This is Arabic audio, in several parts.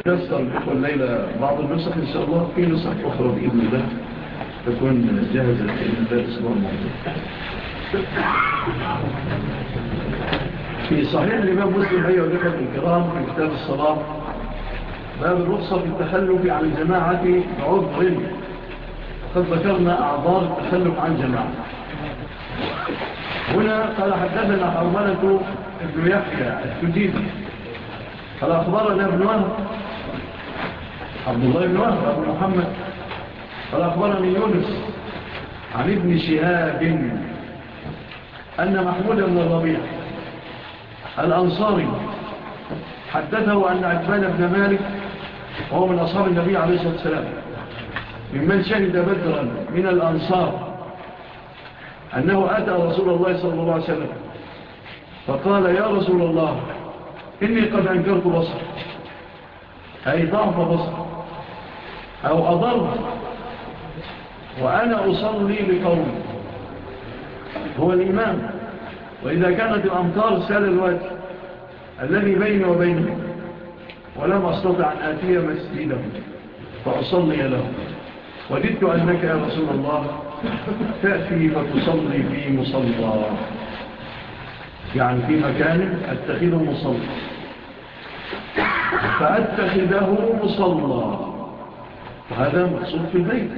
نسأل الإخوة الليلة بعض النسخ إن شاء الله في نسخ أخرى بإذن الله تكون جاهزة بإذن الله الأسبوع الماضي. في صحيح الإمام مسلم أيها الإخوة الكرام في كتاب الصلاة باب الرخصة في التخلف عن جماعة عذر قد ذكرنا أعضار التخلف عن جماعة. هنا قال حدثنا حرملة ابن يحيى السجيدي قال أخبرنا ابن وهب عبد الله بن وهب أبو محمد. قال أخبرني يونس عن ابن شهاب أن محمود بن الربيع الأنصاري حدثه أن عجبان بن مالك وهو من أصحاب النبي عليه الصلاة والسلام. ممن شهد بدرا من الأنصار أنه أتى رسول الله صلى الله عليه وسلم فقال يا رسول الله إني قد أنكرت بصر أي ضعف بصر أو أضر. وأنا أصلي لقوم هو الإمام. وإذا كانت الأمطار سال الوقت الذي بيني وبينه ولم أستطع أن آتي مسجده فأصلي له. وددت أنك يا رسول الله تأتي فتصلي في مصلى. يعني في مكان أتخذه مصلى. فأتخذه مصلى. وهذا مقصود في البيت.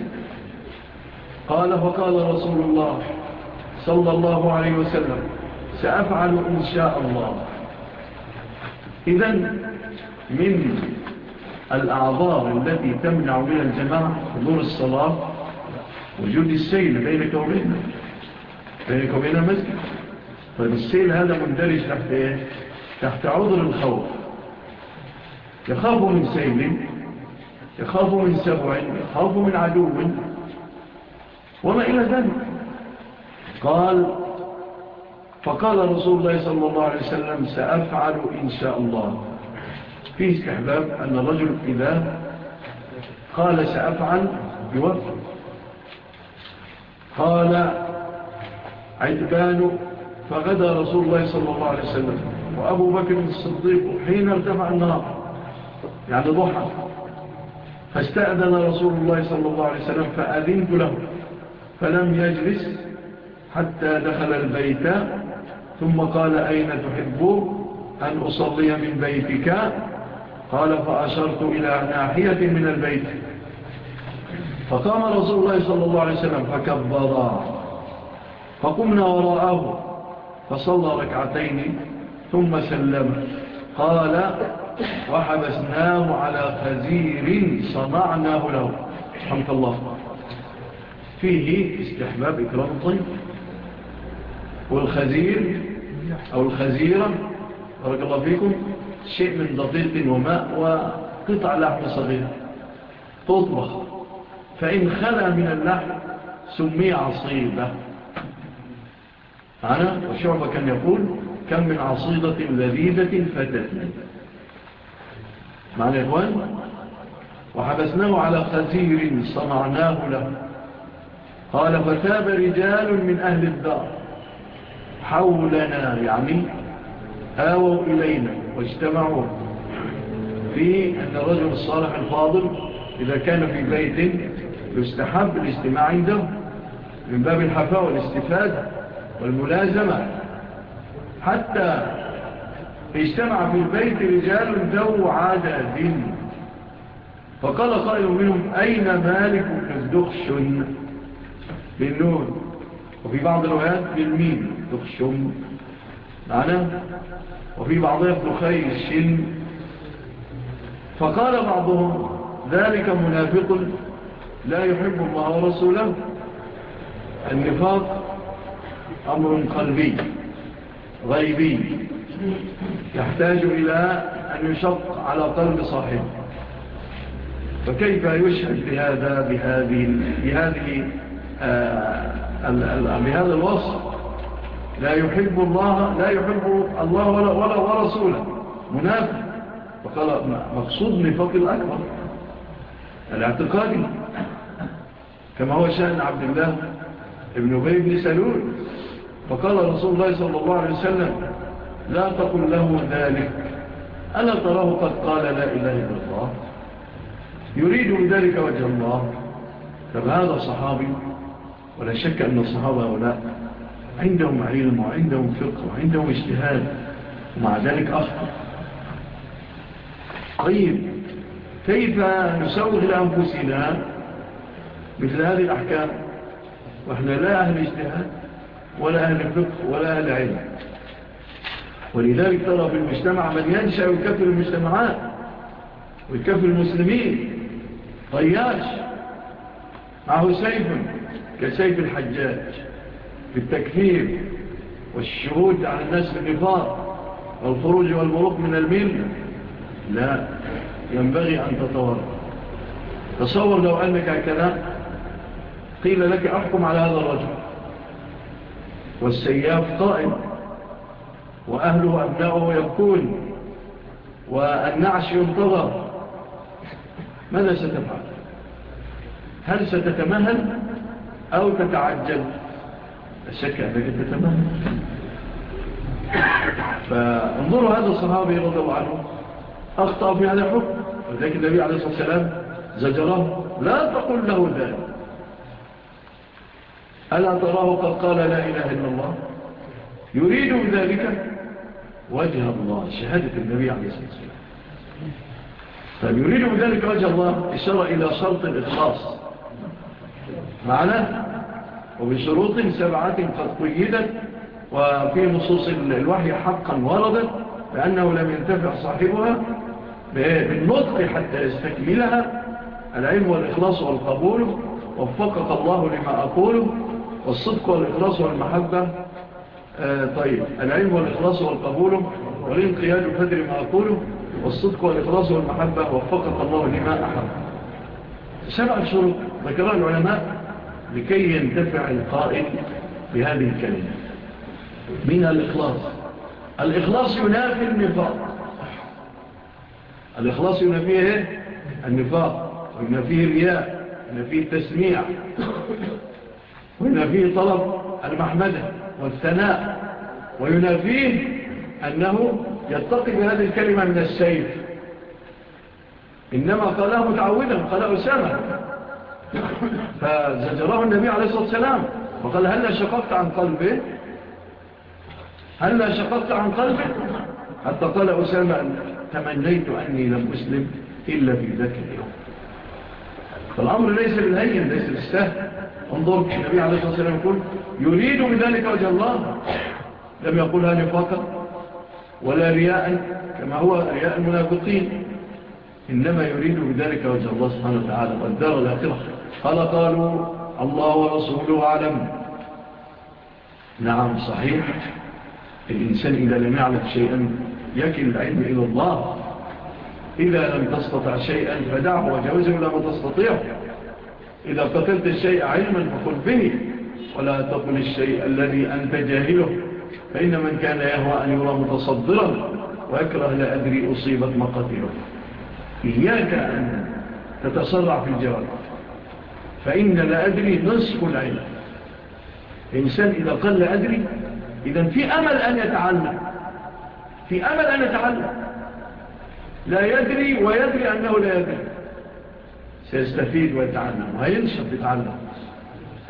قال فقال رسول الله صلى الله عليه وسلم سأفعل إن شاء الله. إذا من الأعذار التي تمنع من الجماعة حضور الصلاة وجود السيل بينك وبيننا بينك وبين المسجد. طيب فالسيل هذا مندرج تحت إيه؟ تحت عذر الخوف. يخاف من سيل يخاف من سبع يخاف من عدو. وما إلى ذلك؟ قال فقال رسول الله صلى الله عليه وسلم سأفعل إن شاء الله. فيه استحباب أن الرجل إذا قال سأفعل يوفر قال عدبان فغدى رسول الله صلى الله عليه وسلم. وأبو بكر الصديق حين ارتفع النار يعني ضحى. فاستأذن رسول الله صلى الله عليه وسلم فأذنت له فلم يجلس حتى دخل البيت ثم قال أين تحب؟ أن أصلي من بيتك؟ قال فأشرت إلى ناحية من البيت. فقام رسول الله صلى الله عليه وسلم فكبرا فقمنا وراءه فصلى ركعتين ثم سلم. قال وحبسناه على خزير صنعناه له. حمد الله فيه استحباب إكرام الطيب والخزير أو الخزيرة بارك الله فيكم شيء من دقيق وماء وقطع لحم صغيرة تطبخ فإن خلى من اللحم سمي عصيبة. أنا وشعبة كان يقول كم من عصيدة لذيذة فتتني. معنى إخوان وحبسناه على خزير صنعناه له. قال فتاب رجال من أهل الدار حولنا يعني آووا إلينا واجتمعوا في أن الرجل الصالح الفاضل إذا كان في بيت يستحب الاجتماع عنده من باب الحفاء والاستفادة والملازمة حتى اجتمع في البيت رجال ذو عدد فقال قائل منهم أين مالك الدخشن؟ بالنون. وفي بعض الروايات بالمين دخشن. معنا وفي بعضها بخيش فقال بعضهم ذلك منافق لا يحب الله ورسوله. النفاق أمر قلبي غيبي. يحتاج إلى أن يشق على قلب صاحبه. فكيف يشهد بهذا بهذه بهذه آه، بهذا الوصف؟ لا يحب الله لا يحب الله ولا ولا ورسوله منافق. فقال مقصود نفاق الأكبر. الاعتقادي. كما هو شأن عبد الله ابن أبي بن سلول. فقال رسول الله صلى الله عليه وسلم لا تقل له ذلك. ألا تراه قد قال لا إله إلا الله؟ يريد بذلك وجه الله. فهذا صحابي ولا شك أن الصحابة هؤلاء عندهم علم وعندهم فقه وعندهم اجتهاد ومع ذلك أخطر طيب كيف نسوغ لأنفسنا مثل هذه الأحكام؟ وإحنا لا أهل اجتهاد ولا أهل فقه ولا أهل علم. ولذلك ترى في المجتمع من ينشأ ويكفر المجتمعات ويكفر المسلمين. طياش. معه سيف؟ كسيف الحجاج. في التكفير والشهود على الناس النفاق والخروج والمرق من الملة لا. ينبغي أن تتورط تصور لو أنك هكذا قيل لك أحكم على هذا الرجل. والسياف قائم. وأهله أبناءه يبكون والنعش ينتظر. ماذا ستفعل؟ هل ستتمهل أو تتعجل؟ الشك أنك تتمهل. فانظروا هذا الصحابي رضي الله عنه أخطأ في هذا الحكم ولكن النبي عليه الصلاة والسلام زجره لا تقل له ذلك. ألا تراه قد قال لا إله إلا الله؟ يريد بذلك وجه الله شهادة النبي عليه الصلاة والسلام. طيب يريد بذلك وجه الله إشارة إلى شرط الإخلاص. معنا وبشروط سبعة قد قيدت وفي نصوص الوحي حقا وردت لأنه لم ينتفع صاحبها بالنطق حتى يستكملها. العلم والإخلاص والقبول وفقك الله لما أقوله والصدق والإخلاص والمحبة. آه، طيب. العلم والإخلاص والقبول والانقياد وفدر ما أقوله والصدق والإخلاص والمحبة وفقك الله لما أحب. سبع شروط. ذكرها العلماء لكي ينتفع القائل بهذه الكلمة. من الإخلاص. الإخلاص ينافي النفاق. الإخلاص ينافيه إيه؟ النفاق. ينافيه الرياء. ينافيه التسميع. ينافيه طلب المحمدة. والثناء. وينافيه أنه يتقي بهذه الكلمة من السيف. إنما قاله متعودا قال أسامة فزجره النبي عليه الصلاة والسلام وقال هل شققت عن قلبه؟ هل شققت عن قلبه؟ حتى قال أسامة تمنيت أني لم أسلم إلا في ذاك اليوم. فالأمر ليس بالهين ليس بالسهل. انظر النبي عليه الصلاة والسلام يقول يريد بذلك وجه الله. لم يقولها نفاقا ولا رياء كما هو رياء المنافقين. إنما يريد بذلك وجه الله سبحانه وتعالى. والدار الآخرة. قال قالوا الله ورسوله أعلم. نعم صحيح. الإنسان إذا لم يعلم شيئا يكل العلم إلى الله. إذا لم تستطع شيئا فدعه وجوزه لما تستطيعه إذا قتلت الشيء علما فقل به ولا تقل الشيء الذي أنت جاهله فإن من كان يهوى أن يرى متصدرا وأكره لا أدري أصيبت مقاتله. إياك أن تتسرع في الجواب. فإن لا أدري نصف العلم. الإنسان إذا قل لا أدري إذن في أمل أن يتعلم. في أمل أن يتعلم. لا يدري ويدري أنه لا يدري. سيستفيد ويتعلم. وينشط يتعلم.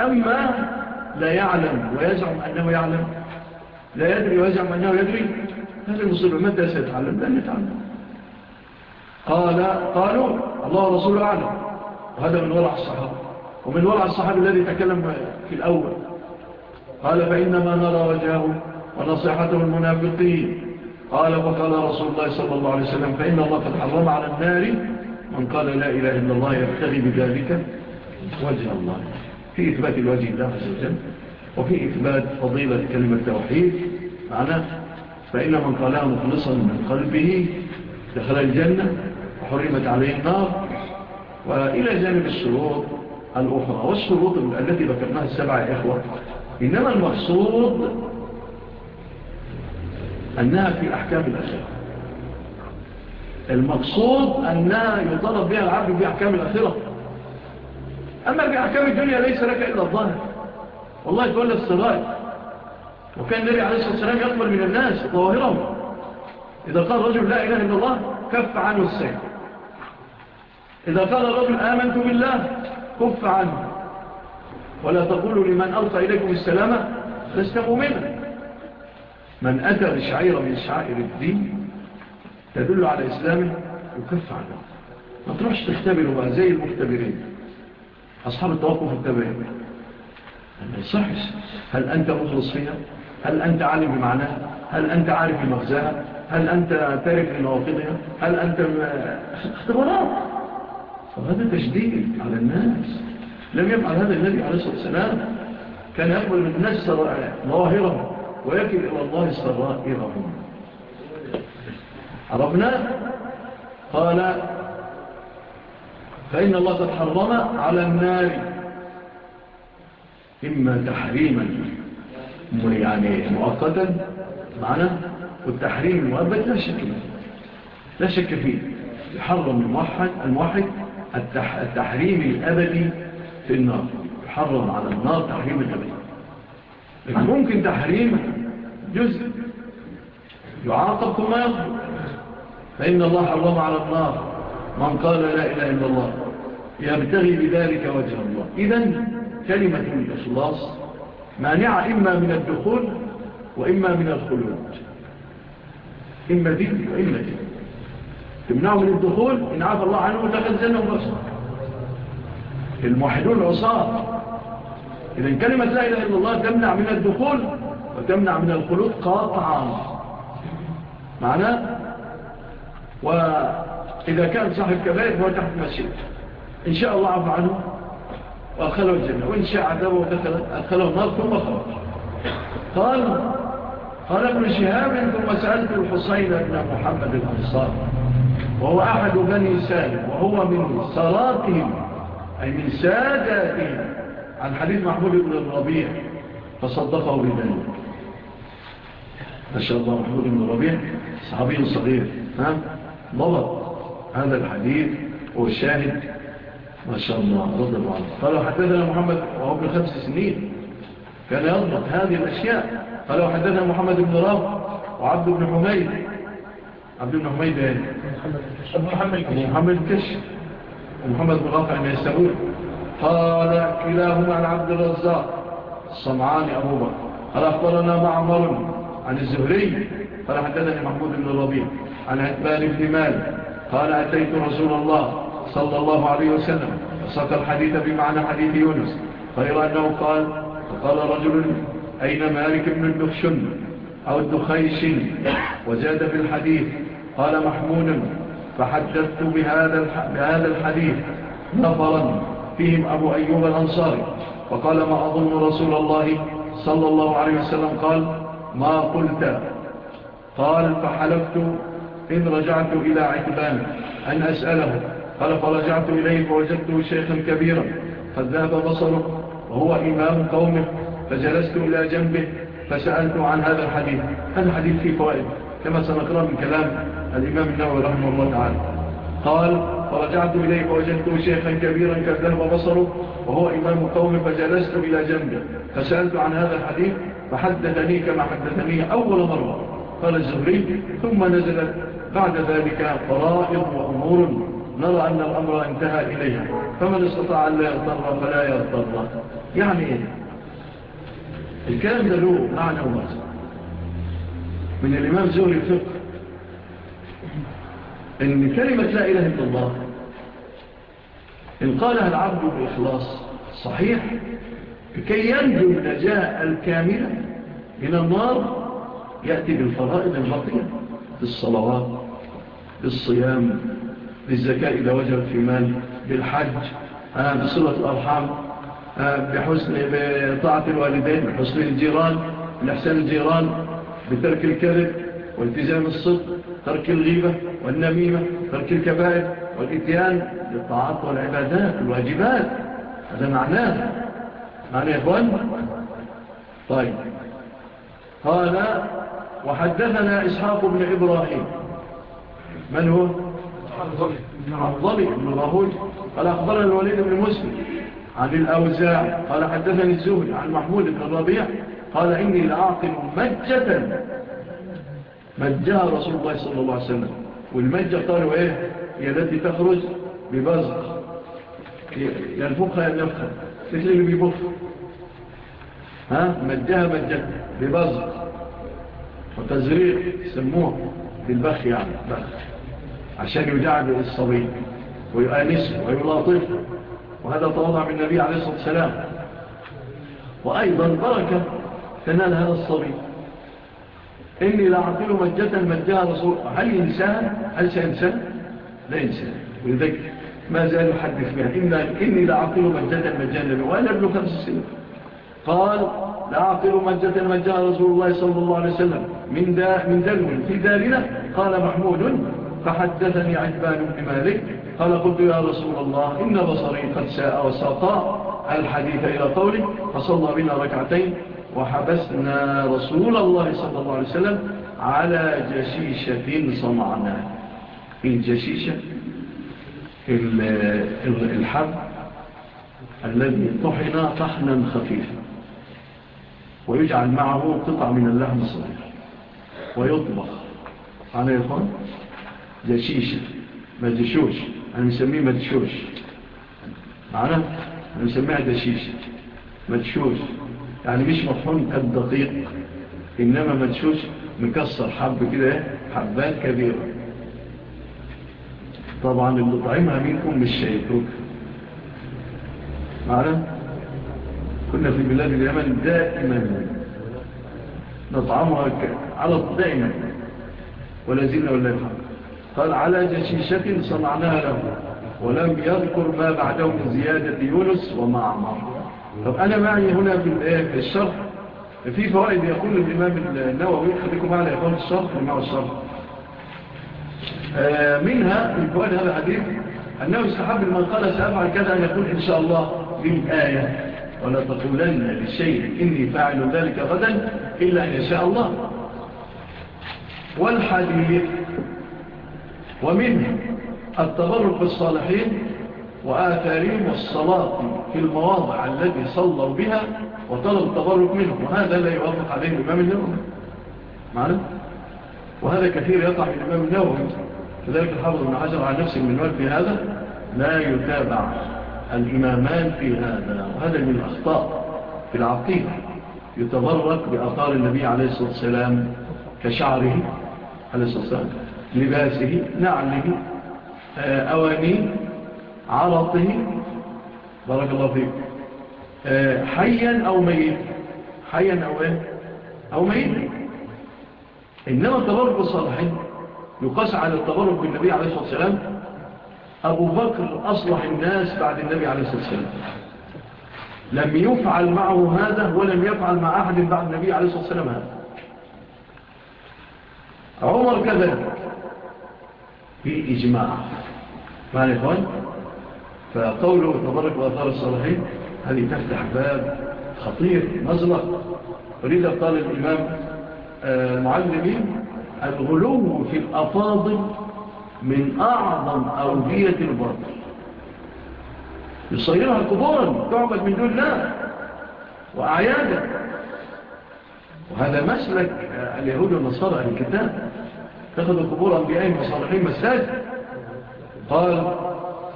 أما لا يعلم ويزعم أنه يعلم لا يدري ويزعم أنه يدري هذا المصيبة متى سيتعلم لن يتعلم. قال قالوا الله ورسوله أعلم وهذا من ورع الصحابة. ومن ورع الصحابة الذي تكلم في الأول. قال فإنما نرى وجهه ونصيحته المنافقين. قال وقال رسول الله صلى الله عليه وسلم فإن الله قد حرم على النار من قال لا إله إلا الله يبتغي بذلك وجه الله. في إثبات الوجه الله عز وجل وفي إثبات فضيلة كلمة التوحيد معنا فإن من قالها مخلصا من قلبه دخل الجنة وحرمت عليه النار وإلى جانب الشروط الأخرى. والشروط التي ذكرناها السبعة إخوة إنما المقصود أنها في أحكام الأخيرة. المقصود أنها يطلب بها العبد بأحكام الأخرة. أما بأحكام الدنيا ليس لك إلا الظاهر. والله تولى السرائي وكان النبي عليه الصلاة والسلام يقبل من الناس ظواهرهم إذا قال رجل لا إله إلا الله كف عنه السيد إذا قال الرجل آمنت بالله كف عنه. ولا تقولوا لمن أرطى إليكم السلامة لست مؤمنا. من أتى بشعير من شعائر الدين تدل على إسلامه يكف عنه ما تروحش تختبره بقى زي المختبرين. أصحاب التوقف التبعين. يعني صح. هل أنت مخلص فيها؟ هل أنت عالم بمعناها؟ هل أنت عارف بمغزاها هل أنت تارف لنواقضها هل أنت اختبارات. فهذا تشديد على الناس. لم يفعل هذا النبي عليه الصلاة والسلام. كان يقبل من الناس ظواهرهم ويكل إلى الله سرائرهم. عرفنا قال فإن الله قد حرم على النار إما تحريما يعني مؤقتا معنا والتحريم المؤبت لا شك لا شك فيه. يحرم الموحد, الموحد التح التحريم الأبدي في النار. يحرم على النار تحريم الأبدي. ممكن تحريم جزء يعاقب كما يغفر فإن الله حرم على النار من قال لا إله إلا الله يبتغي بذلك وجه الله. إذن كلمة الإخلاص مانعة إما من الدخول وإما من الخلود. إما دين وإما دين تمنعه من الدخول إن عاف الله عنه وتخزنه بصر الموحدون عصاة. إذن كلمة لا إله إلا الله تمنع من الدخول وتمنع من الخلود قاطعا. معناه وإذا كان صاحب كبائر هو تحت مسجد إن شاء الله عفو عنه وأدخله الجنة. وإن شاء عذابه أدخله النار ثم خرج. قال قال ابن شهاب ثم سألت الحسين بن محمد الأنصار وهو أحد بني سالم وهو من صلاتهم أي من ساداتهم عن حديث محمود بن الربيع فصدقه بذلك. ما شاء الله محمود بن الربيع صحابي صغير. ها ضبط هذا الحديث وشاهد ما شاء الله رضى الله عنه. قالوا حدثنا محمد وهو ابن خمس سنين. كان يضبط هذه الأشياء. قالوا حدثنا محمد بن راب وعبد بن حميد. عبد بن حميد يعني محمد محمد كش ومحمد بن رافع من يستغول قال كلاهما عن عبد الرزاق. الصمعاني أبو بكر. قال أخبرنا معمر عن الزهري. قال حدثني محمود بن الربيع عن عثمان بن مالك قال أتيت رسول الله صلى الله عليه وسلم وصف الحديث بمعنى حديث يونس غير أنه قال فقال رجل أين مالك بن الدخشن أو الدخيش؟ وزاد في الحديث قال محمود فحدثت بهذا بهذا الحديث نفرا فيهم أبو أيوب الأنصاري. وقال ما أظن رسول الله صلى الله عليه وسلم قال ما قلت؟ قال فحلفت إذ رجعت إلى عكبان أن أسأله قال فرجعت إليه فوجدته شيخا كبيرا قد ذهب بصره وهو إمام قومه فجلست إلى جنبه فسألت عن هذا الحديث. هذا الحديث فيه فوائد كما سنقرأ من كلام الإمام النووي رحمه الله تعالى. قال فرجعت إليه فوجدته شيخا كبيرا قد ذهب بصره وهو إمام قومه فجلست إلى جنبه فسألت عن هذا الحديث فحدثني كما حدثني أول مرة. قال الزهري ثم نزلت بعد ذلك فرائض وأمور نرى أن الأمر انتهى إليها. فمن استطاع أن لا يغطر فلا يغطر يعني إيه الكلام ده له معنى واسع من الإمام زور الفقه أن كلمة لا إله إلا الله إن قالها العبد بإخلاص صحيح كي ينجو النجاة الكاملة من النار يأتي بالفرائض البطيئة في الصلوات بالصيام بالزكاة إذا وجب في مال بالحج آه، بصلة الأرحام آه، بحسن بطاعة الوالدين بحسن الجيران بإحسان الجيران بترك الكذب والتزام الصدق ترك الغيبة والنميمة ترك الكبائر والإتيان بالطاعات والعبادات والواجبات هذا معناه. معنى يا إخوان؟ طيب. قال وحدثنا إسحاق بن إبراهيم. من هو؟ ابن من الرهود قال أخبرنا الوليد بن مسلم عن الأوزاع. قال حدثني الزهري عن محمود بن الربيع. قال إني لأعقل مجة. مجها رسول الله صلى الله عليه وسلم. والمجة قالوا إيه؟ هي التي تخرج ببزق ينفقها ينفقها مثل اللي بيبخ. ها؟ مجها مجة. ببزق وتزريق. سموه للبخ يعني بخ عشان يداعب الصبي ويؤانسه ويلاطفه. وهذا تواضع من النبي عليه الصلاة والسلام. وأيضا بركة تنال هذا الصبي. إني لأعطيه مجة مجها رسول. هل إنسان؟ هل سإنسان؟ لا إنسان. ولذلك ما زال يحدث بها. إني لأعطيه مجة مجها النبي. وأنا ابن خمس سنين. قال لآخر مجة جاء رسول الله صلى الله عليه وسلم من, دا من دلو في دارنا قال محمود فحدثني عجبان بن مالك قال قلت يا رسول الله إن بصري قد ساء وساطاء الحديث إلى قوله فصلى بنا ركعتين وحبسنا رسول الله صلى الله عليه وسلم على جشيشة صنعناها الجشيشة الحب الذي طحن طحنا خفيفا ويجعل معه قطع من اللحم الصغير ويطبخ. على يقول جشيشة مدشوش أنا يعني نسميه مدشوش معنا؟ أنا يعني نسميها جشيشة مدشوش يعني مش مطحون كالدقيق إنما مدشوش مكسر حب كده إيه؟ حبات كبيرة. طبعا اللي طعمها منكم مش شايفوك. معنا؟ كنا في بلاد اليمن دائما. نطعمها على الطعم. ولا زلنا ولا يفعل قال على جشيشة صنعناها له. ولم يذكر ما بعده من زيادة يونس ومعمر طب أنا معي هنا في الشرح في فوائد يقول الإمام النووي خليكم معنا يقول الشرح مع الشرح آه، منها من فوائد هذا الحديث أنه استحب لمن قال سأفعل كذا أن يقول إن شاء الله من آية. ولا تقولن لشيء إني فعل ذلك غدا إلا أن يشاء الله. والحديث ومنه التبرك بالصالحين وآثارهم والصلاة في المواضع التي صلوا بها وطلب التبرك منهم. وهذا لا يوافق عليه الإمام النوم معنا؟ وهذا كثير يقع في الإمام النوم كذلك الحافظ بن عجر على نفسه من وقت هذا لا يتابع. الإمامان في هذا وهذا من الأخطاء في العقيدة يتبرك بأثار النبي عليه الصلاة والسلام كشعره عليه الصلاة والسلام لباسه نعله آه، أوانيه عرطه بارك الله فيك آه، حيا أو ميت حيا أو إيه؟ أو ميت إنما التبرك الصالحين يقاس على التبرك بالنبي عليه الصلاة والسلام أبو بكر أصلح الناس بعد النبي عليه الصلاة والسلام. لم يفعل معه هذا ولم يفعل مع أحد بعد النبي عليه الصلاة والسلام هذا. عمر كذلك. في إجماع. معنى إخوان؟ فقوله تبارك وأثار الصالحين هذه تفتح باب خطير مزلق أريد أبطال الإمام آه، المعلمين الغلو في الأفاضل من أعظم أودية الباطل يصيرها كبورا تعبد من دون الله وأعيادا وهذا مسلك اليهود والنصارى الكتاب. تأخذوا قبور أنبيائهم مصارحين مساجد. قال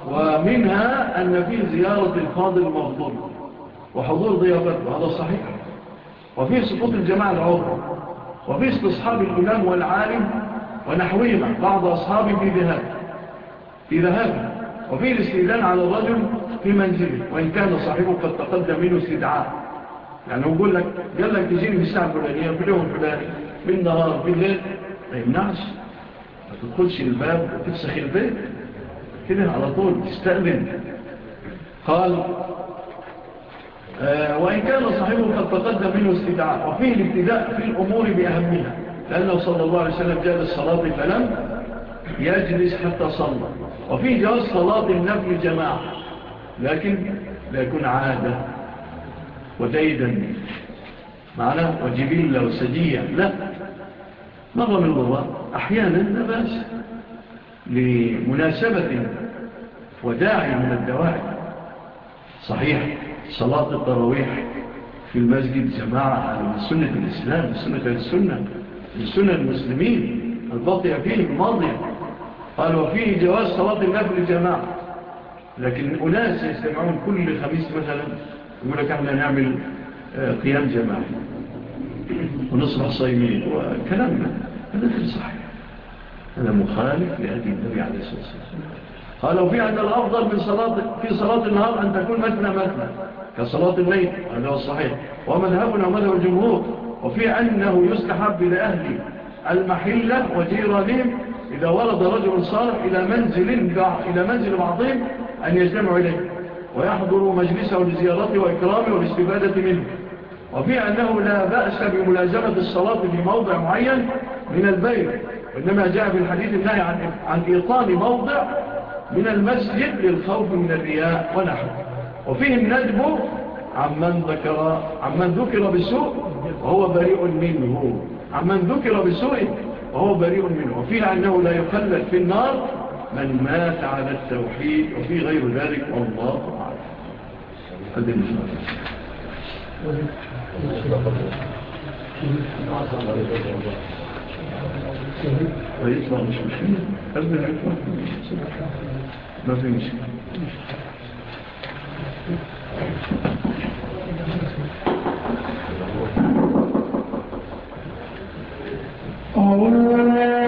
ومنها أن في زيارة الفاضل المغضوب وحضور ضيافته وهذا صحيح. وفي سقوط الجماعة العظمى. وفي استصحاب الإمام والعالم ونحوهما بعض أصحابي في ذهاب في ذهاب وفي الاستئذان على الرجل في منزله وإن كان صاحبه قد تقدم منه استدعاء. يعني هو يقول لك قال لك تجيني في الساعة الفلانية في اليوم الفلاني بالنهار بالليل ما يمنعش. ما تدخلش الباب وتفسخ البيت. كده على طول تستأذن. قال آه، وإن كان صاحبه قد تقدم منه استدعاء وفيه الابتداء في الأمور بأهمها. لأنه صلى الله عليه وسلم جاء للصلاة فلم يجلس حتى صلى. وفي جواز صلاة النفل جماعة لكن لا يكون عادة وديدا معنا وجبيلة وسجية لا. مرة من الله أحيانا نباس لمناسبة وداعي من الدواعي. صحيح صلاة التراويح في المسجد جماعة من سنة الإسلام سنة السنة. لسنن المسلمين الباقي فيه الماضية قال وفيه جواز صلاة النفل الجماعة لكن أناس يستمعون كل خميس مثلا يقول لك إحنا نعمل آه، قيام جماعي. ونصبح صايمين وكلامنا هذا. في الصحيح هذا مخالف لهدي النبي عليه الصلاة والسلام. قال وفي عند الأفضل من صلاة في صلاة النهار أن تكون مثنى مثنى كصلاة الليل. هذا هو الصحيح ومذهبنا ومذهب الجمهور. وفي أنه يستحب إلى أهله المحلة وجيرانهم إذا ورد رجل صالح إلى منزل, إلى منزل بعضهم أن يجتمعوا إليه ويحضروا مجلسه لزيارته وإكرامه والاستفادة منه. وفي أنه لا بأس بملازمة الصلاة في موضع معين من البيت وإنما جاء في الحديث النهي عن, عن إيطان موضع من المسجد للخوف من الرياء ونحن وفيه الندب عمن ذكر عمن ذكر بالسوء وهو بريء منه. عمن ذكر بالسوء وهو بريء منه. وفي أنه لا يخلد في النار من مات على التوحيد وفي غير ذلك والله أعلم. قدم طيب، مش مشكلة. ما في مشكلة. Thank you. إن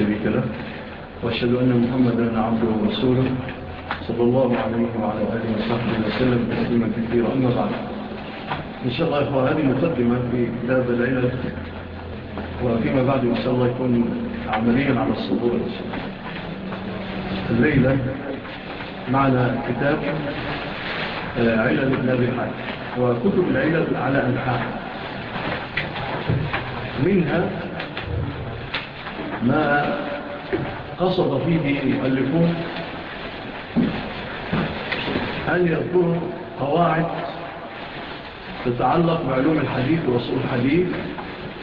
شريك له وأشهد أن محمدا عبده ورسوله صلى الله عليه وعلى آله وصحبه وسلم تسليما كثيرا. أما بعد إن شاء الله اخوان هذه مقدمة في كتاب العلة وفيما بعد إن شاء الله يكون عمليا على الصدور. إن شاء الله الليلة معنا كتاب آه، علل ابن أبي حاتم وكتب العلل على أنحاء. منها ما قصد فيه المؤلفون أن يذكروا قواعد تتعلق بعلوم الحديث ورسول الحديث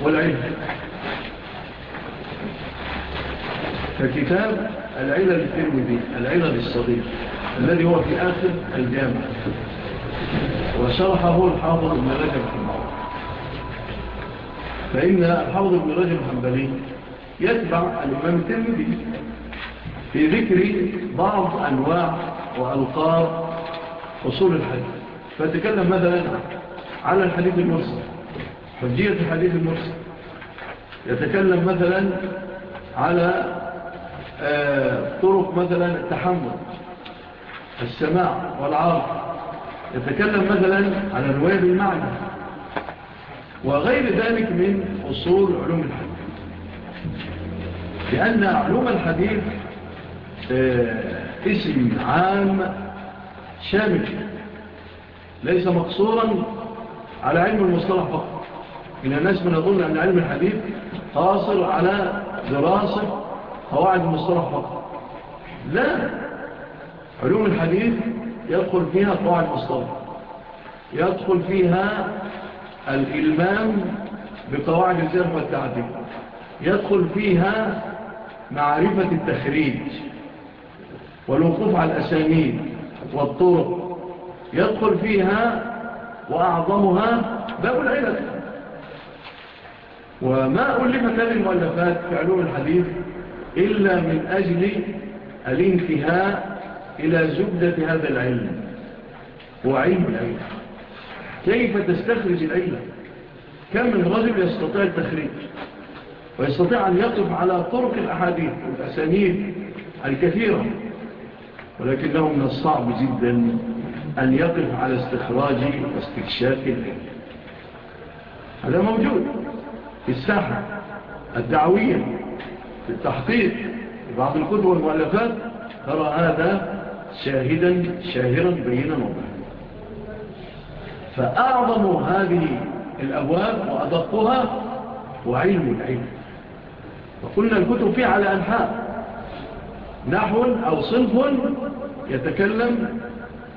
والعلم. فكتاب العلل الترمذي العلل الصديق الذي هو في آخر الجامعة وشرحه الحافظ ابن رجب حنبلي فإن الحافظ ابن رجب حنبلي يتبع الإمام الترمذي في ذكر بعض أنواع وألقاب أصول الحديث. فتكلم مثلا على الحديث المرسل. حجية الحديث المرسل. يتكلم مثلا على آه، طرق مثلا التحمل السماع والعرض. يتكلم مثلا على رواية المعنى. وغير ذلك من أصول علوم الحديث. لأن علوم الحديث آه، اسم عام شامل ليس مقصورا على علم المصطلح فقط. إن الناس من يظن أن علم الحديث قاصر على دراسة قواعد المصطلح فقط. لا. علوم الحديث يدخل فيها قواعد المصطلح. يدخل فيها الإلمام بقواعد الزرف والتعديل. يدخل فيها معرفة التخريج والوقوف على الأسانين والطرق يدخل فيها وأعظمها باب العلم وما ألفت هذه المؤلفات في علوم الحديث إلا من أجل الانتهاء إلى زبدة هذا العلم هو علم العلم. كيف تستخرج العلم؟ كم من رجل يستطيع التخريج؟ ويستطيع أن يقف على طرق الأحاديث والأسانيد الكثيرة ولكنه من الصعب جدا أن يقف على استخراج واستكشاف العلم. هذا موجود في الساحة الدعوية في التحقيق في بعض الكتب والمؤلفات ترى هذا شاهدا شاهرا بينا وضعا فأعظم هذه الأبواب وأدقها وعلم العلم. فقلنا الكتب فيها على أنحاء. نحو أو صنف يتكلم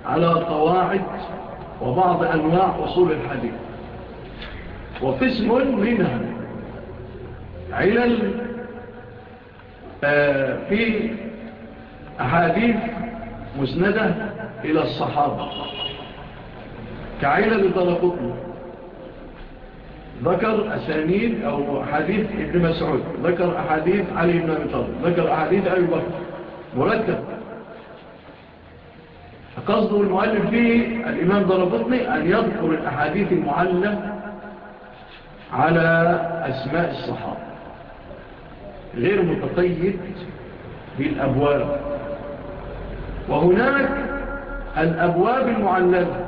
على قواعد وبعض أنواع أصول الحديث. وقسم منها علل آه، في أحاديث مسندة إلى الصحابة. كعلل الضلقطن ذكر أسانيد أو حديث ابن مسعود ذكر أحاديث علي بن أبي طالب ذكر أحاديث أبي بكر. مركب قصده المؤلف فيه الإمام ضربطني أن يذكر الأحاديث المعلم على أسماء الصحابة. غير متقيد بالأبواب. وهناك الأبواب المعلمة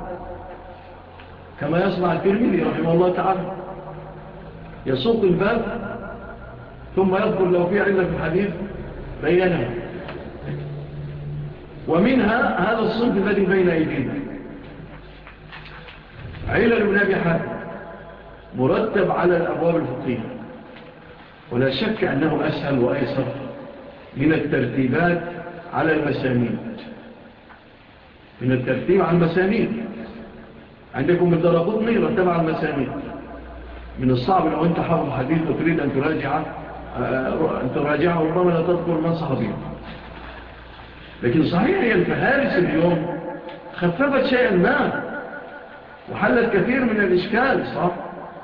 كما يصنع الترمذي رحمه الله تعالى. يسوق الباب ثم يذكر لو في علة في الحديث بينها ومنها هذا الصنف الذي بين أيدينا. علل من أبي مرتب على الأبواب الفقهية. ولا شك أنه أسهل وأيسر من الترتيبات على المسامين من الترتيب على المسامين عندكم الدرقطني رتب على المسامين من الصعب لو أنت حافظ حديث وتريد أن تراجع آه، أن تراجعه ربما لا تذكر من صحابيه لكن صحيح هي الفهارس اليوم خففت شيئا ما وحلت كثير من الإشكال صح؟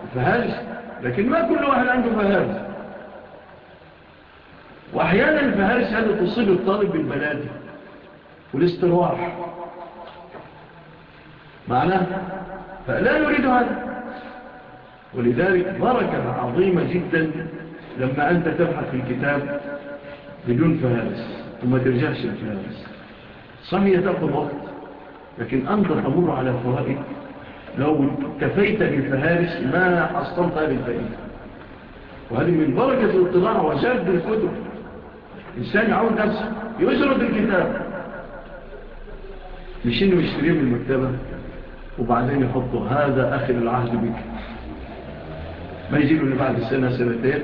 الفهارس لكن ما كل واحد عنده فهارس وأحيانا الفهارس هذه تصيب الطالب بالبلاد والاسترواح. معناه فلا نريد هذا. ولذلك بركة عظيمة جدا لما أنت تبحث في الكتاب بدون فهارس وما ترجعش الفهارس صمية تأخذ وقت لكن أنت تمر على فوائد. لو اكتفيت بالفهارس ما حصلت هذه الفائدة وهذه من بركة الاطلاع وجد الكتب. إنسان يعود نفسه يجرد الكتاب. مش إنه يشتريه من المكتبة وبعدين يحطه هذا آخر العهد بك. ما يجيب اللي بعد السنة سنتين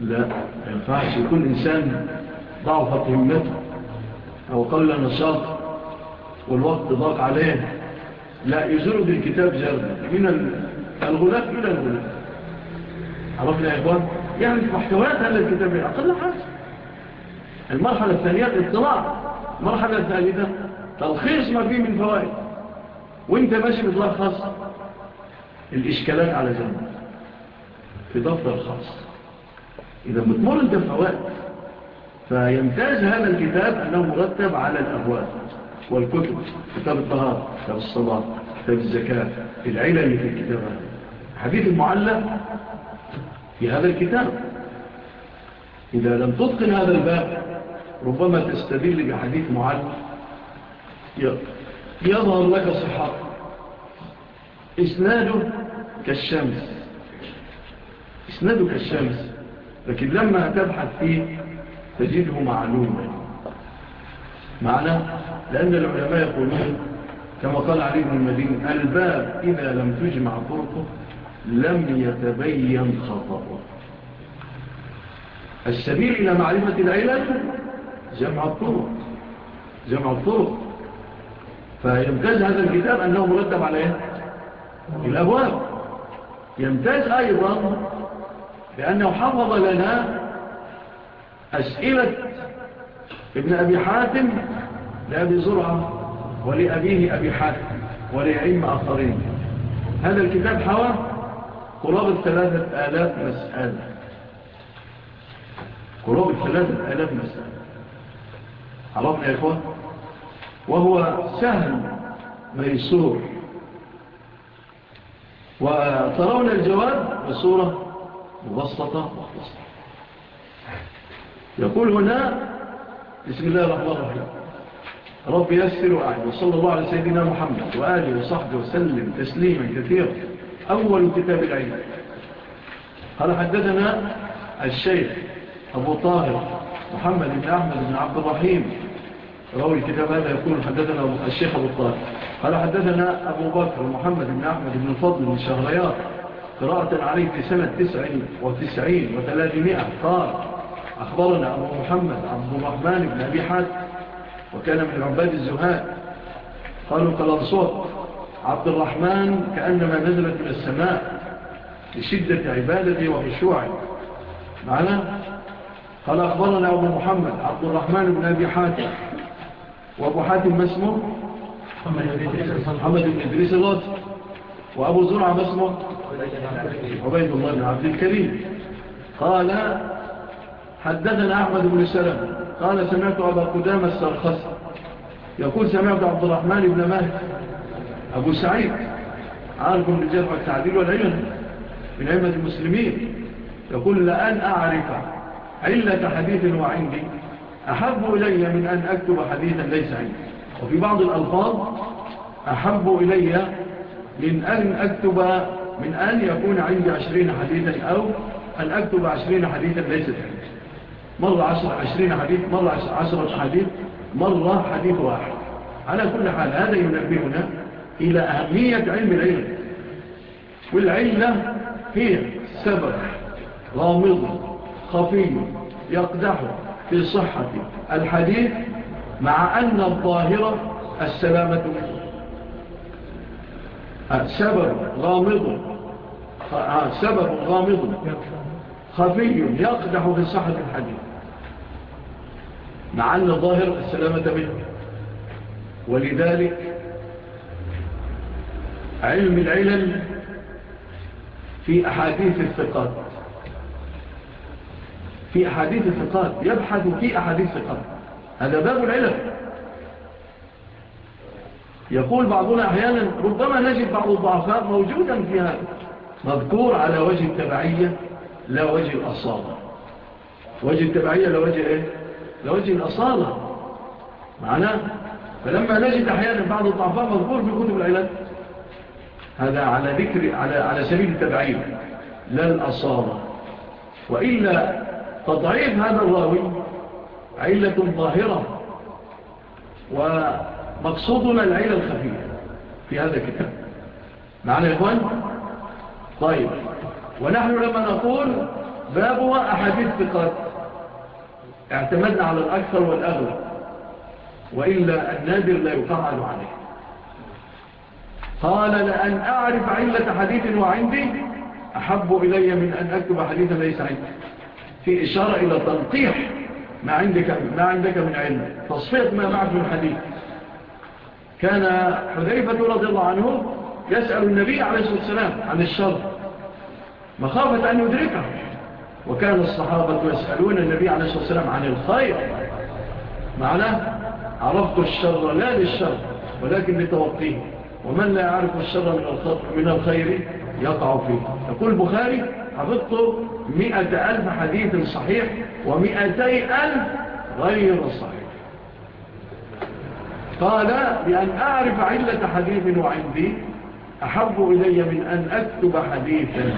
لا ينفعش. يكون إنسان ضعفت همته أو قل نشاط والوقت ضاق عليه. لا يزور بالكتاب جرد. من الغلاف إلى الغلاف. عرفنا يا إخوان؟ يعني محتويات هذا الكتاب أقل حاجة المرحلة الثانية الاطلاع المرحلة الثالثة تلخيص ما فيه من فوائد. وأنت ماشي بتلخص الإشكالات على جنب. في دفتر خاص إذا بتمر انت في فيمتاز هذا الكتاب أنه مرتب على الأبواب والكتب كتاب الطهار كتاب الصلاة كتاب الزكاة العيلة اللي في الكتاب حديث المعلق في هذا الكتاب. إذا لم تتقن هذا الباب ربما تستدل بحديث معلق. يظهر لك صحة. إسناده كالشمس. اسندك الشمس لكن لما تبحث فيه تجده معلوما معنى؟ لأن العلماء يقولون كما قال علي بن المدين الباب إذا لم تجمع طرقه لم يتبين خطأه. السبيل إلى معرفة العلاج جمع الطرق جمع الطرق. فيمتاز هذا الكتاب أنه مرتب على إيه؟ الأبواب يمتاز أيضا لأنه حفظ لنا أسئلة ابن أبي حاتم لأبي زرعة ولأبيه أبي حاتم ولعلم آخرين. هذا الكتاب حوى قرابة ثلاثة آلاف مسألة. قرابة ثلاثة آلاف مسألة. عرفنا يا إخوة وهو سهل ميسور. وترون الجواب بصورة مبسطة مخلصة يقول هنا بسم الله الرحمن الرحيم. رب يسر وعلي وصلى الله على سيدنا محمد وآله وصحبه وسلم تسليما كثيرا. أول كتاب العلم. قال حدثنا الشيخ أبو طاهر محمد بن أحمد بن عبد الرحيم. روي الكتاب هذا يقول حدثنا الشيخ أبو طاهر. قال حدثنا أبو بكر محمد بن أحمد بن الفضل بن شهريات قراءة عليه في سنة تسع وتسعين وثلاثمائة. قال أخبرنا أبو محمد عبد الرحمن بن أبي حاد وكان من العباد الزهاد. قالوا قلنصوت عبد الرحمن كأنما نزلت من السماء لشدة عبادتي وخشوعه معنا قال أخبرنا أبو محمد عبد الرحمن بن أبي حاتم. وأبو حاتم ما اسمه؟ محمد بن إدريس الله وأبو زرعة ما اسمه؟ عبيد الله بن عبد الكريم. قال حددنا أحمد بن السلام قال سمعت أبا قدام السرخص يقول سمعت عبد الرحمن بن مالك. أبو سعيد عارف من جرح التعديل والعلم من عمة المسلمين. يقول لأن أعرف علة حديث وعندي. أحب إلي من أن أكتب حديثا ليس عندي. وفي بعض الألفاظ أحب إلي من أن أكتب من أن يكون عندي عشرين حديثا أو أن أكتب عشرين حديثا ليس عندي مرة عشر عشرين حديث مرة عشرة حديث مرة حديث واحد. على كل حال هذا ينبهنا إلى أهمية علم العلم. والعلة هي سبب غامض خفي يقدح في صحة الحديث مع أن الظاهرة السلامة سبب غامض. آه، سبب غامض. خفي يقدح في صحة الحديث مع أن ظاهر السلامة منه. ولذلك علم العلل في أحاديث الثقات. في أحاديث الثقات. يبحث في أحاديث الثقات. هذا باب العلل. يقول بعضنا أحيانا ربما نجد بعض الضعفاء موجودا في هذا. مذكور على وجه التبعية لا وجه الأصالة. وجه التبعية لا وجه إيه؟ لا وجه الأصالة. معناه فلما نجد أحيانا بعض الضعفاء مذكور في كتب العلاج هذا على ذكر على على سبيل التبعية. لا الأصالة. وإلا تضعيف هذا الراوي علة ظاهرة. وعلة مقصودنا العيلة الخفية. في هذا الكتاب. معنا يا إخوان؟ طيب. ونحن لما نقول بابها أحاديث فقط اعتمدنا على الأكثر والأغلى وإلا النادر لا يفعل عليه. قال لأن أعرف علة حديث وعندي أحب إلي من أن أكتب حديثا ليس عندي. في إشارة إلى تنقيح ما عندك, ما عندك من علم. تصفية ما معك من حديث. كان حذيفة رضي الله عنه يسأل النبي عليه الصلاة والسلام عن الشر مخافة أن يدركه. وكان الصحابة يسألون النبي عليه الصلاة والسلام عن الخير. معناه عرفت الشر لا للشر ولكن لتوقيه. ومن لا يعرف الشر من الخير يقع فيه. يقول البخاري حفظت مئة ألف حديث صحيح ومئتي ألف غير صحيح. قال بأن أعرف علة حديث وعندي أحب إلي من أن أكتب حديثا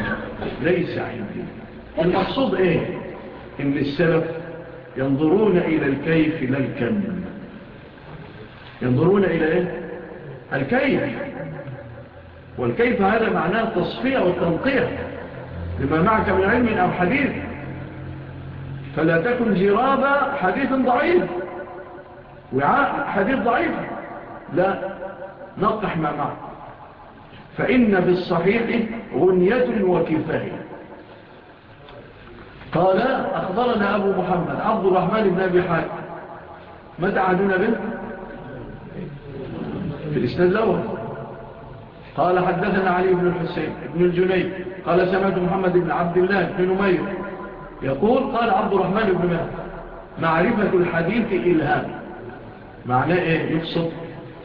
ليس عندي. المقصود إيه؟ إن السلف ينظرون إلى الكيف لا الكم. ينظرون إلى إيه؟ الكيف. والكيف هذا معناه تصفية والتنقية لما معك من علم أو حديث. فلا تكن جرابة حديث ضعيف. وعاء حديث ضعيف. لا نطح ما معه. فإن بالصحيح غنية وكفاية. قال أخبرنا أبو محمد عبد الرحمن بن أبي حاج متى تعادون به؟ في الإسناد الأول. قال حدثنا علي بن الحسين بن الجنيد. قال سمعت محمد بن عبد الله بن نمير يقول قال عبد الرحمن بن مهد معرفة الحديث إلهام. معناه إيه؟ يقصد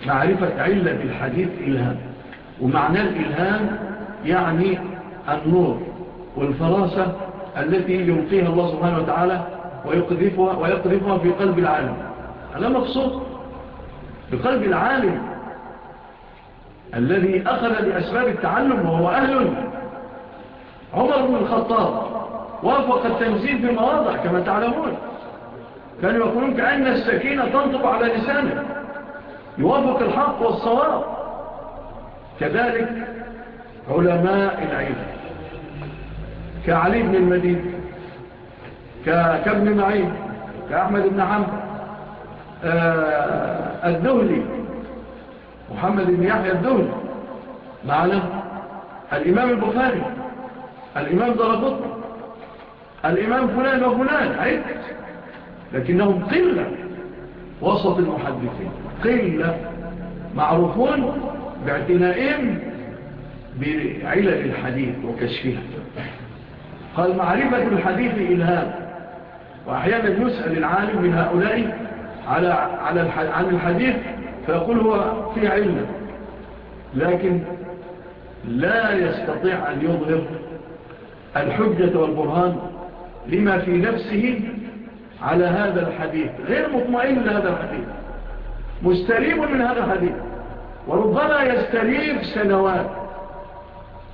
معرفة علة الحديث إلهام. ومعنى الإلهام يعني النور والفراسة التي يلقيها الله سبحانه وتعالى ويقذفها, ويقذفها في قلب العالم. هذا مقصود. بقلب العالم الذي أخذ لأسباب التعلم وهو أهل. عمر بن الخطاب وافق التنزيل بمواضح كما تعلمون. كانوا يقولون كأن السكينة تنطب على لسانه. يوافق الحق والصواب. كذلك علماء العلم. كعلي بن المدين كابن معين كأحمد بن حمد آه، الدهلي محمد بن يحيى الدهلي معنا؟ الإمام البخاري الإمام ضربط الإمام فلان وفلان. عدت. لكنهم قلة وسط المحدثين. قلة معروفون باعتنائهم بعلل الحديث وكشفها. قال معرفة الحديث إلهام وأحيانا يسأل العالم من هؤلاء على على عن الحديث فيقول هو في علم لكن لا يستطيع أن يظهر الحجة والبرهان لما في نفسه على هذا الحديث. غير مطمئن لهذا الحديث. مستريب من هذا الحديث. وربما يستريب سنوات.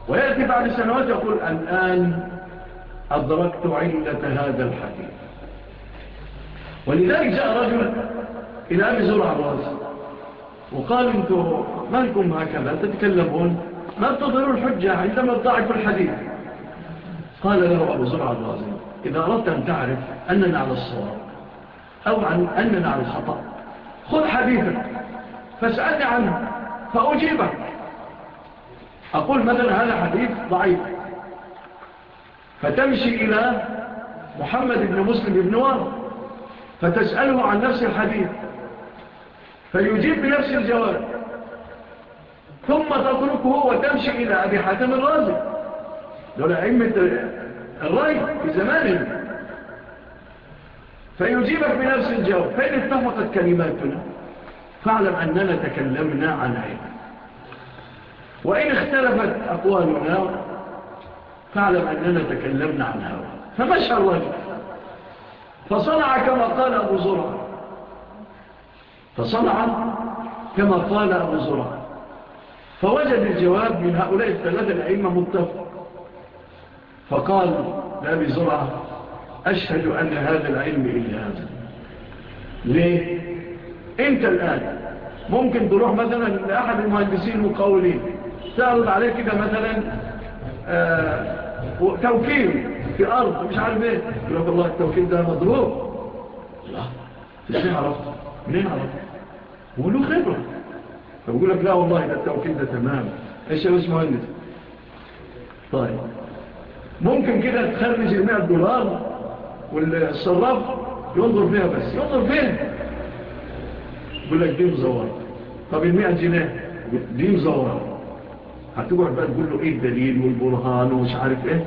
ويأتي بعد سنوات يقول الآن أدركت علة هذا الحديث. ولذلك جاء رجل إلى أبي زرع الرأس. وقال أنتم ما لكم هكذا تتكلمون؟ ما تظهروا الحجة عندما تضعف الحديث. قال له أبو زرع الرأس. إذا أردت أن تعرف أننا على الصواب أو عن أننا على الخطأ. خذ حديثك فاسألني عنه فأجيبك. أقول مثلا هذا حديث ضعيف. فتمشي إلى محمد بن مسلم بن وار فتسأله عن نفس الحديث فيجيب بنفس الجواب. ثم تتركه وتمشي إلى أبي حاتم الرازي. لولا أئمة الرأي في زمانه فيجيبك بنفس الجواب. فإن اتفقت كلماتنا فاعلم أننا تكلمنا عن علم وإن اختلفت أقوالنا فاعلم أننا تكلمنا عن هوا فمشى الوجه. فصنع كما قال أبو زرع فصنع كما قال أبو زرع فوجد الجواب من هؤلاء الثلاثة الأئمة متفق. فقال لأبي زرعة أشهد أن هذا العلم إلا هذا. ليه؟ أنت الآن ممكن تروح مثلا لأحد المهندسين المقاولين تعرض عليه كده مثلا آه توكيل في أرض مش عارف إيه يقول الله التوكيل ده مضروب. الله تشين عرفت؟ منين عرفت؟ وله خبرة. فبقول لك لا والله ده التوكيل ده تمام. إيش يا باشمهندس؟ طيب. ممكن كده تخرج المئة دولار والصراف ينظر فيها بس. ينظر فين؟ يقول لك دي مزورة. طب المئة جنيه دي مزورة. هتقعد بقى تقول له إيه الدليل والبرهان ومش عارف إيه؟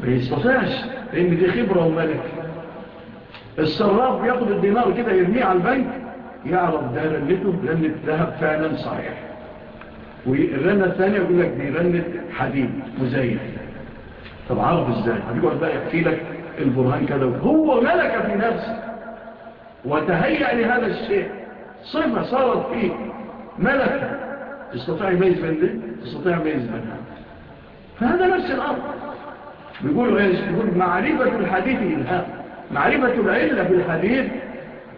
ما يستطيعش لأن دي خبرة وملك. الصراف ياخد الدينار كده يرميه على البنك يعرف ده رنته لأن الذهب فعلا صحيح. والرنة الثانية يقول لك دي رنة حديد مزيف طب عرض إزاي؟ هيقعد بقى يحكي لك البرهان كذا هو ملك في نفسه. وتهيأ لهذا الشيء صفة صارت فيه ملك تستطيع يميز بين دي تستطيع يميز بين فهذا نفس الأمر. بيقولوا إيش؟ بيقول معرفة الحديث إلهام. معرفة العلة بالحديث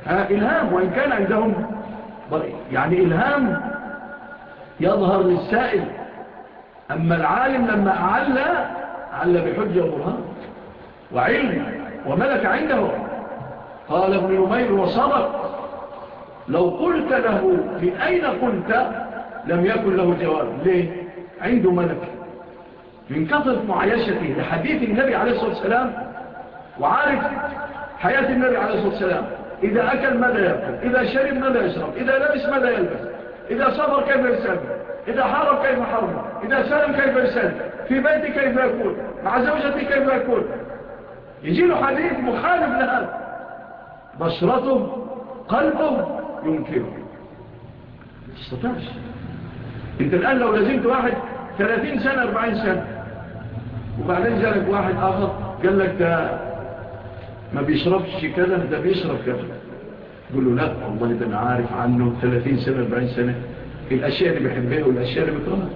إلهام. وإن كان عندهم يعني إلهام يظهر للسائل. أما العالم لما أعلى عل بحجة برهان وعلم وملك عنده؟ قال ابن يمير وصدق. لو قلت له في أين قلت لم يكن له جواب. ليه؟ عنده ملك. من كثرة معايشته لحديث النبي عليه الصلاة والسلام وعارف حياة النبي عليه الصلاة والسلام. إذا أكل ماذا يأكل؟ إذا شرب ماذا يشرب؟ إذا لبس ماذا يلبس؟ إذا صبر كيف يسلم إذا حارب كيف حرم إذا سلم كيف يسلم في بيتي كيف يكون مع زوجتي كيف يكون. يجي له حديث مخالف لهذا. بصرته قلبه ينكره. استطاعش انت الآن لو لزمت واحد 30 سنة 40 سنة وبعدين جالك واحد آخر قال لك ده ما بيشربش كده ده بيشرب كده يقول له لا والله ده أنا عارف عنه 30 سنة 40 سنة. الأشياء اللي بيحبها والأشياء اللي بيكرهها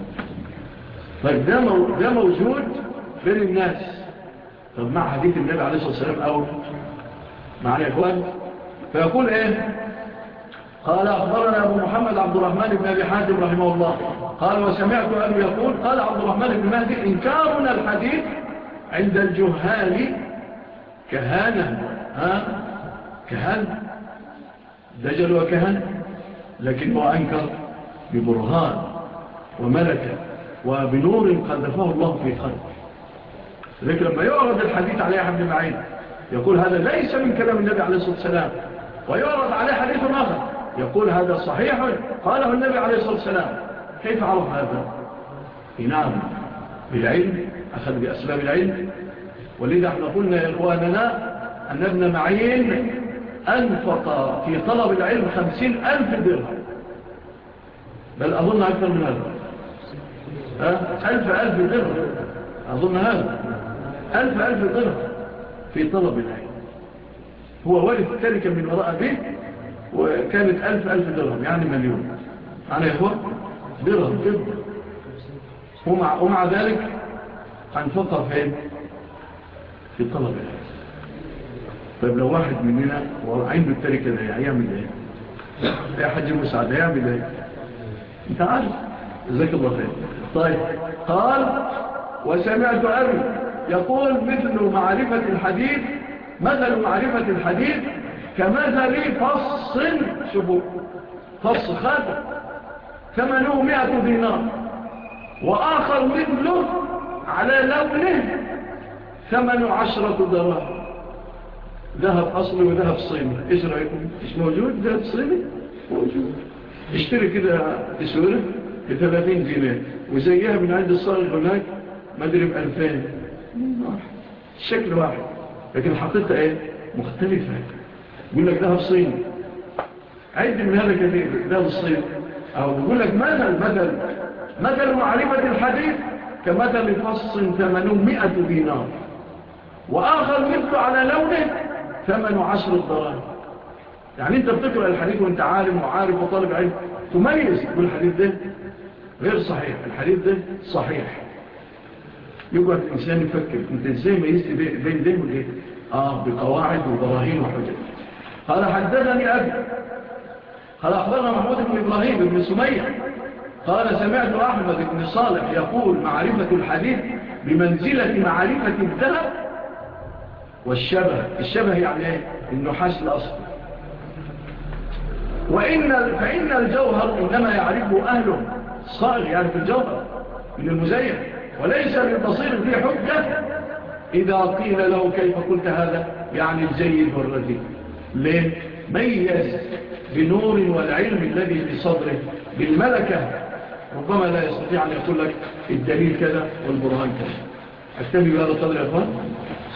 طيب ده, مو... ده موجود بين الناس. طب مع حديث النبي عليه الصلاة والسلام أو مع الإخوان. إخوان فيقول إيه؟ قال أخبرنا أبو محمد عبد الرحمن بن أبي حاتم رحمه الله. قال وسمعت أبي يقول قال عبد الرحمن بن مهدي إنكارنا الحديث عند الجهال كهانة. ها؟ كهانة. دجل وكهن لكنه أنكر ببرهان وملكة وبنور قذفه الله في خلق لذلك لما يعرض الحديث عليه عبد المعين يقول هذا ليس من كلام النبي عليه الصلاة والسلام ويعرض عليه حديث آخر يقول هذا صحيح قاله النبي عليه الصلاة والسلام. كيف عرف هذا؟ نعم بالعلم أخذ بأسباب العلم. ولذا إحنا قلنا يا إخواننا أن ابن معين أنفق في طلب العلم خمسين ألف درهم. بل أظن أكثر من هذا. ألف ألف درهم. أظن هذا. ألف ألف درهم في طلب العلم. هو ورث تلك من وراء به وكانت ألف ألف درهم يعني مليون. على إخوة درهم جدا. ومع, ومع ذلك أنفقها فين؟ في طلب العلم. طيب لو واحد مننا عنده التركة ده هيعمل إيه؟ يا حاج المساعدة هيعمل إيه؟ انت عارف ازاك الله خير. طيب قال وسمعت أبي يقول مثل معرفة الحديث مثل معرفة الحديث كمثل فص سبوك فص خاتم ثمنه مئة دينار وآخر مثله على لونه ثمن عشرة دراهم ذهب أصلي وذهب صيني إيش رأيكم؟ إيش موجود؟ ذهب صيني؟ موجود. اشتري كده بسهولة ب 30 دينار وزيها من عند الصالح هناك مدري ب 2000 شكل واحد. لكن حقيقة إيه؟ مختلفة. يقول لك ذهب صيني. عد من هذا كثير. ذهب الصيني أو يقول لك مثل مثل. مثل معرفة الحديث كمثل فص ثمنه مئة دينار. وآخر مثل على لونه ثمن عشر الضرائب. يعني انت بتقرأ الحديث وانت عالم وعارف وطالب علم تميز بالحديث ده غير صحيح. الحديث ده صحيح. يقعد الإنسان يفكر انت إزاي ميزت بين ده وده؟ آه بقواعد وبراهين وحجج. قال حدثني أبي. قال أخبرنا محمود بن إبراهيم بن سمية. قال سمعت أحمد بن صالح يقول معرفة الحديث بمنزلة معرفة الذهب والشبه. الشبه يعني إيه؟ النحاس الأصل. وإن فإن الجوهر إنما يعرفه أهله. صار يعرف الجوهر من المزين. وليس للبصير في حجة. إذا قيل له كيف قلت هذا؟ يعني الجيد والرديء. ليه؟ ميز بنور والعلم الذي في صدره بالملكة. ربما لا يستطيع أن يقول لك الدليل كذا والبرهان كذا. أكتبي بهذا الطلع يا أخوان.